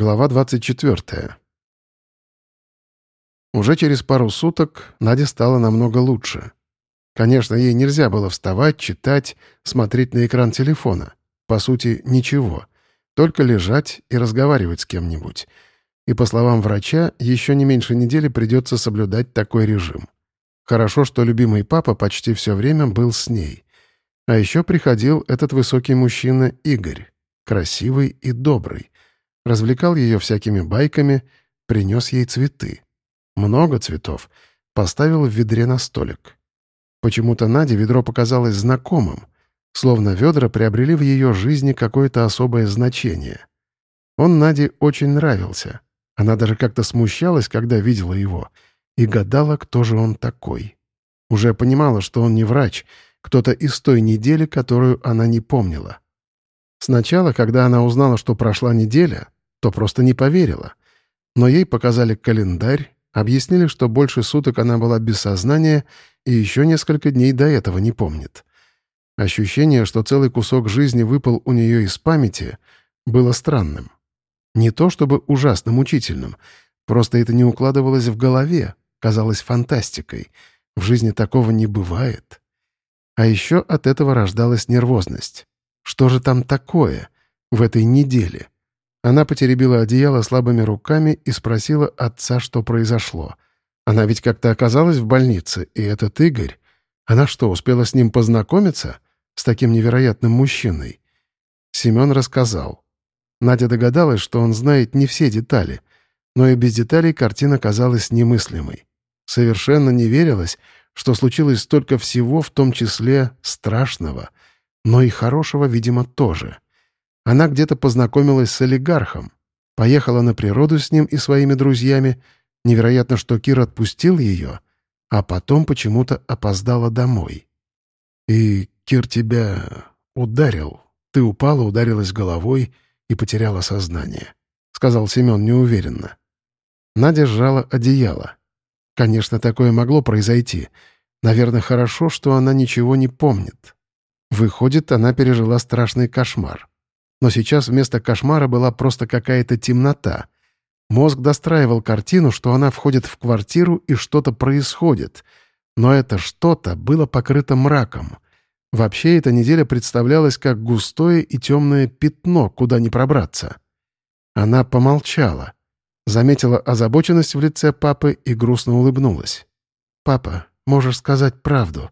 Глава 24. Уже через пару суток Наде стало намного лучше. Конечно, ей нельзя было вставать, читать, смотреть на экран телефона. По сути, ничего. Только лежать и разговаривать с кем-нибудь. И, по словам врача, еще не меньше недели придется соблюдать такой режим. Хорошо, что любимый папа почти все время был с ней. А еще приходил этот высокий мужчина Игорь. Красивый и добрый развлекал ее всякими байками, принес ей цветы. Много цветов. Поставил в ведре на столик. Почему-то Наде ведро показалось знакомым, словно ведра приобрели в ее жизни какое-то особое значение. Он Наде очень нравился. Она даже как-то смущалась, когда видела его, и гадала, кто же он такой. Уже понимала, что он не врач, кто-то из той недели, которую она не помнила. Сначала, когда она узнала, что прошла неделя, то просто не поверила. Но ей показали календарь, объяснили, что больше суток она была без сознания и еще несколько дней до этого не помнит. Ощущение, что целый кусок жизни выпал у нее из памяти, было странным. Не то чтобы ужасно мучительным, просто это не укладывалось в голове, казалось фантастикой. В жизни такого не бывает. А еще от этого рождалась нервозность. Что же там такое в этой неделе? Она потеребила одеяло слабыми руками и спросила отца, что произошло. Она ведь как-то оказалась в больнице, и этот Игорь... Она что, успела с ним познакомиться? С таким невероятным мужчиной? Семен рассказал. Надя догадалась, что он знает не все детали, но и без деталей картина казалась немыслимой. Совершенно не верилось, что случилось столько всего, в том числе страшного, но и хорошего, видимо, тоже. Она где-то познакомилась с олигархом, поехала на природу с ним и своими друзьями. Невероятно, что Кир отпустил ее, а потом почему-то опоздала домой. «И Кир тебя ударил. Ты упала, ударилась головой и потеряла сознание», — сказал Семен неуверенно. Надя сжала одеяло. Конечно, такое могло произойти. Наверное, хорошо, что она ничего не помнит. Выходит, она пережила страшный кошмар. Но сейчас вместо кошмара была просто какая-то темнота. Мозг достраивал картину, что она входит в квартиру и что-то происходит. Но это что-то было покрыто мраком. Вообще эта неделя представлялась как густое и темное пятно, куда не пробраться. Она помолчала, заметила озабоченность в лице папы и грустно улыбнулась. «Папа, можешь сказать правду.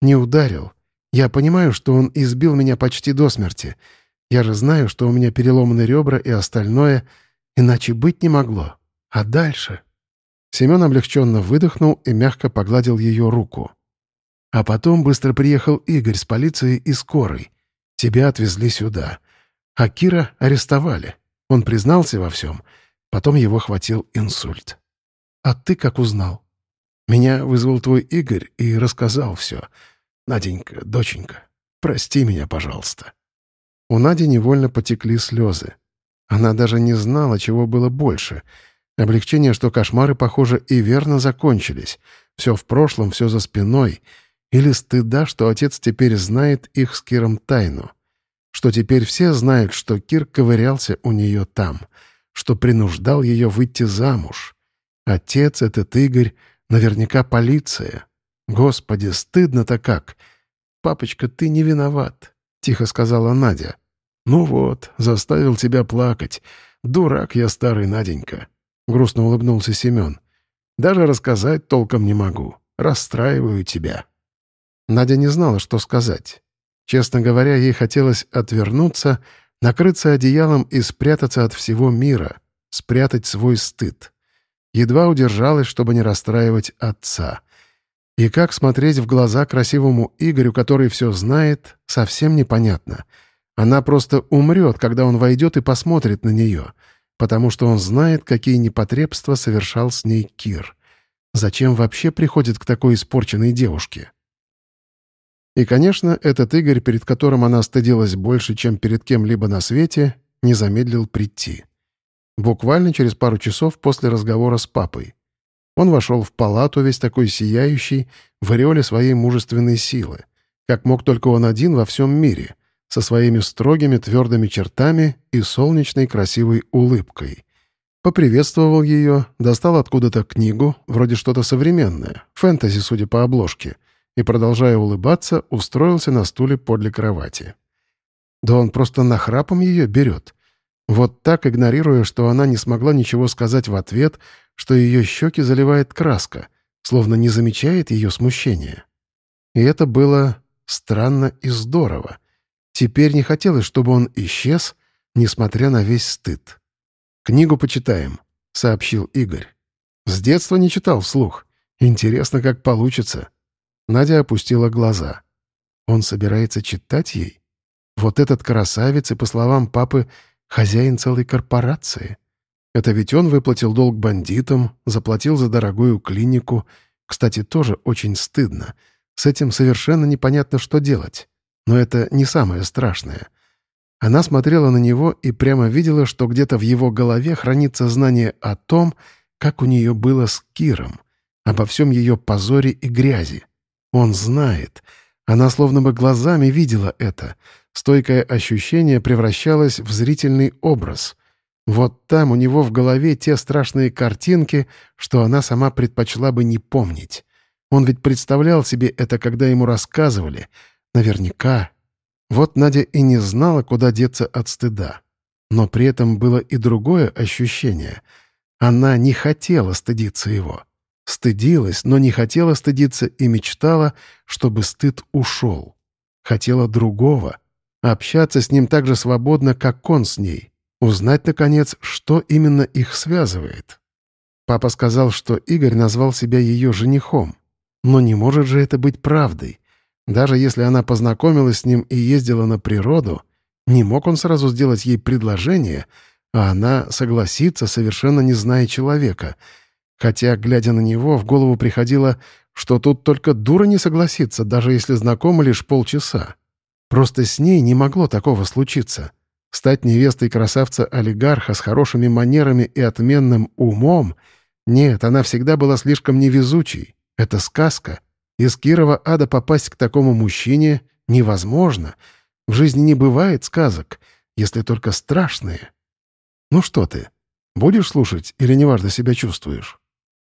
Не ударил. Я понимаю, что он избил меня почти до смерти». Я же знаю, что у меня переломаны ребра и остальное, иначе быть не могло. А дальше...» Семен облегченно выдохнул и мягко погладил ее руку. А потом быстро приехал Игорь с полицией и скорой. Тебя отвезли сюда. А Кира арестовали. Он признался во всем. Потом его хватил инсульт. А ты как узнал? Меня вызвал твой Игорь и рассказал все. Наденька, доченька, прости меня, пожалуйста. У Нади невольно потекли слезы. Она даже не знала, чего было больше. Облегчение, что кошмары, похоже, и верно закончились. Все в прошлом, все за спиной. Или стыда, что отец теперь знает их с Киром тайну. Что теперь все знают, что Кир ковырялся у нее там. Что принуждал ее выйти замуж. Отец этот Игорь, наверняка полиция. Господи, стыдно-то как. «Папочка, ты не виноват», — тихо сказала Надя. «Ну вот, заставил тебя плакать. Дурак я старый, Наденька», — грустно улыбнулся Семен. «Даже рассказать толком не могу. Расстраиваю тебя». Надя не знала, что сказать. Честно говоря, ей хотелось отвернуться, накрыться одеялом и спрятаться от всего мира, спрятать свой стыд. Едва удержалась, чтобы не расстраивать отца. И как смотреть в глаза красивому Игорю, который все знает, совсем непонятно — она просто умрет, когда он войдет и посмотрит на нее, потому что он знает, какие непотребства совершал с ней Кир. Зачем вообще приходит к такой испорченной девушке? И, конечно, этот Игорь, перед которым она стыдилась больше, чем перед кем-либо на свете, не замедлил прийти. Буквально через пару часов после разговора с папой. Он вошел в палату, весь такой сияющий, в ореоле своей мужественной силы, как мог только он один во всем мире — со своими строгими твердыми чертами и солнечной красивой улыбкой. Поприветствовал ее, достал откуда-то книгу, вроде что-то современное, фэнтези, судя по обложке, и, продолжая улыбаться, устроился на стуле подле кровати. Да он просто нахрапом ее берет. Вот так, игнорируя, что она не смогла ничего сказать в ответ, что ее щеки заливает краска, словно не замечает ее смущения. И это было странно и здорово. Теперь не хотелось, чтобы он исчез, несмотря на весь стыд. «Книгу почитаем», — сообщил Игорь. «С детства не читал вслух. Интересно, как получится». Надя опустила глаза. Он собирается читать ей? Вот этот красавец и, по словам папы, хозяин целой корпорации. Это ведь он выплатил долг бандитам, заплатил за дорогую клинику. Кстати, тоже очень стыдно. С этим совершенно непонятно, что делать. Но это не самое страшное — она смотрела на него и прямо видела, что где-то в его голове хранится знание о том, как у нее было с Киром, обо всем ее позоре и грязи. Он знает. Она словно бы глазами видела это. Стойкое ощущение превращалось в зрительный образ. Вот там у него в голове те страшные картинки, что она сама предпочла бы не помнить. Он ведь представлял себе это, когда ему рассказывали. Наверняка вот Надя и не знала, куда деться от стыда. Но при этом было и другое ощущение. Она не хотела стыдиться его. Стыдилась, но не хотела стыдиться и мечтала, чтобы стыд ушел. Хотела другого. Общаться с ним так же свободно, как он с ней. Узнать, наконец, что именно их связывает. Папа сказал, что Игорь назвал себя ее женихом. Но не может же это быть правдой. Даже если она познакомилась с ним и ездила на природу, не мог он сразу сделать ей предложение, а она согласится, совершенно не зная человека. Хотя, глядя на него, в голову приходило, что тут только дура не согласится, даже если знакомы лишь полчаса. Просто с ней не могло такого случиться. Стать невестой красавца-олигарха с хорошими манерами и отменным умом — нет, она всегда была слишком невезучей. Это сказка — из Кирова ада попасть к такому мужчине невозможно. В жизни не бывает сказок, если только страшные. Ну что ты, будешь слушать или неважно себя чувствуешь?»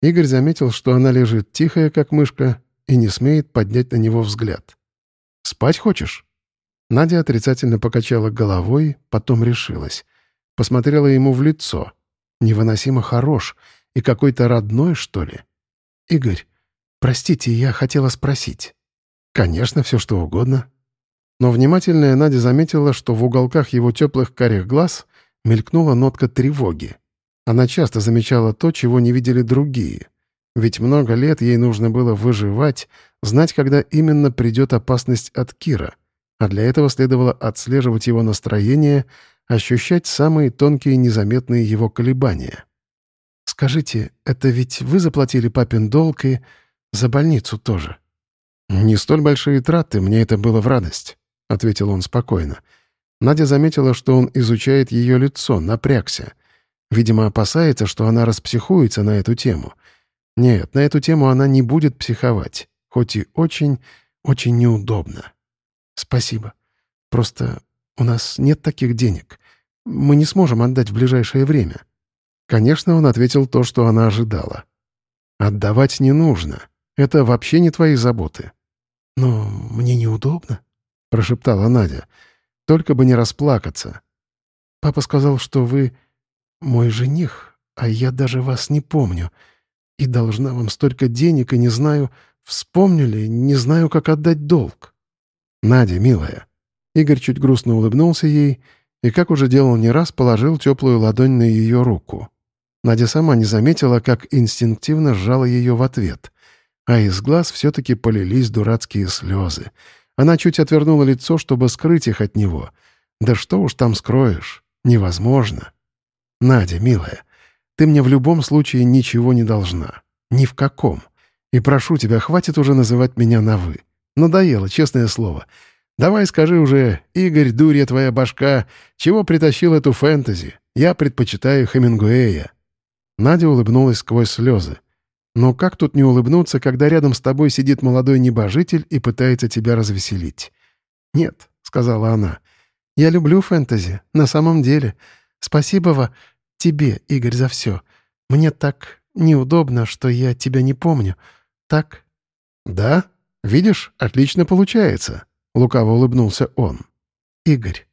Игорь заметил, что она лежит тихая, как мышка, и не смеет поднять на него взгляд. «Спать хочешь?» Надя отрицательно покачала головой, потом решилась. Посмотрела ему в лицо. Невыносимо хорош и какой-то родной, что ли. «Игорь, «Простите, я хотела спросить». «Конечно, все что угодно». Но внимательная Надя заметила, что в уголках его теплых карих глаз мелькнула нотка тревоги. Она часто замечала то, чего не видели другие. Ведь много лет ей нужно было выживать, знать, когда именно придет опасность от Кира. А для этого следовало отслеживать его настроение, ощущать самые тонкие незаметные его колебания. «Скажите, это ведь вы заплатили папин долг и...» За больницу тоже». «Не столь большие траты, мне это было в радость», — ответил он спокойно. Надя заметила, что он изучает ее лицо, напрягся. Видимо, опасается, что она распсихуется на эту тему. Нет, на эту тему она не будет психовать, хоть и очень, очень неудобно. «Спасибо. Просто у нас нет таких денег. Мы не сможем отдать в ближайшее время». Конечно, он ответил то, что она ожидала. «Отдавать не нужно. Это вообще не твои заботы». «Но мне неудобно», — прошептала Надя. «Только бы не расплакаться. Папа сказал, что вы мой жених, а я даже вас не помню. И должна вам столько денег, и не знаю, вспомнили, не знаю, как отдать долг». «Надя, милая». Игорь чуть грустно улыбнулся ей и, как уже делал не раз, положил теплую ладонь на ее руку. Надя сама не заметила, как инстинктивно сжала ее в ответ а из глаз все-таки полились дурацкие слезы. Она чуть отвернула лицо, чтобы скрыть их от него. Да что уж там скроешь? Невозможно. Надя, милая, ты мне в любом случае ничего не должна. Ни в каком. И прошу тебя, хватит уже называть меня на «вы». Надоело, честное слово. Давай скажи уже, Игорь, дурья твоя башка, чего притащил эту фэнтези? Я предпочитаю Хемингуэя». Надя улыбнулась сквозь слезы. Но как тут не улыбнуться, когда рядом с тобой сидит молодой небожитель и пытается тебя развеселить? Нет, сказала она. «Я люблю фэнтези, на самом деле. Спасибо во тебе, Игорь, за все. Мне так неудобно, что я тебя не помню. Так?» «Да? Видишь, отлично получается», — лукаво улыбнулся он. «Игорь».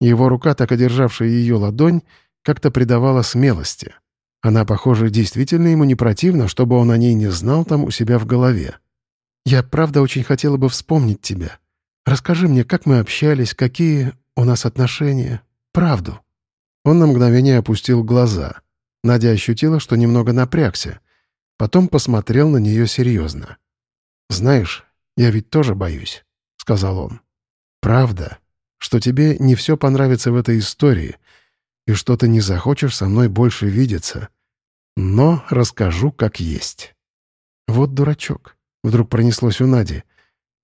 Его рука, так одержавшая ее ладонь, как-то придавала смелости. Она, похоже, действительно ему не противна, чтобы он о ней не знал там у себя в голове. «Я правда очень хотела бы вспомнить тебя. Расскажи мне, как мы общались, какие у нас отношения. Правду». Он на мгновение опустил глаза. Надя ощутила, что немного напрягся. Потом посмотрел на нее серьезно. «Знаешь, я ведь тоже боюсь», — сказал он. «Правда, что тебе не все понравится в этой истории, и что ты не захочешь со мной больше видеться. Но расскажу, как есть». «Вот дурачок», — вдруг пронеслось у Нади.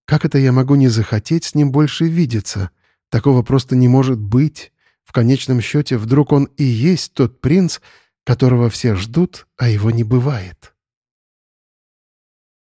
«Как это я могу не захотеть с ним больше видеться? Такого просто не может быть. В конечном счете, вдруг он и есть тот принц, которого все ждут, а его не бывает».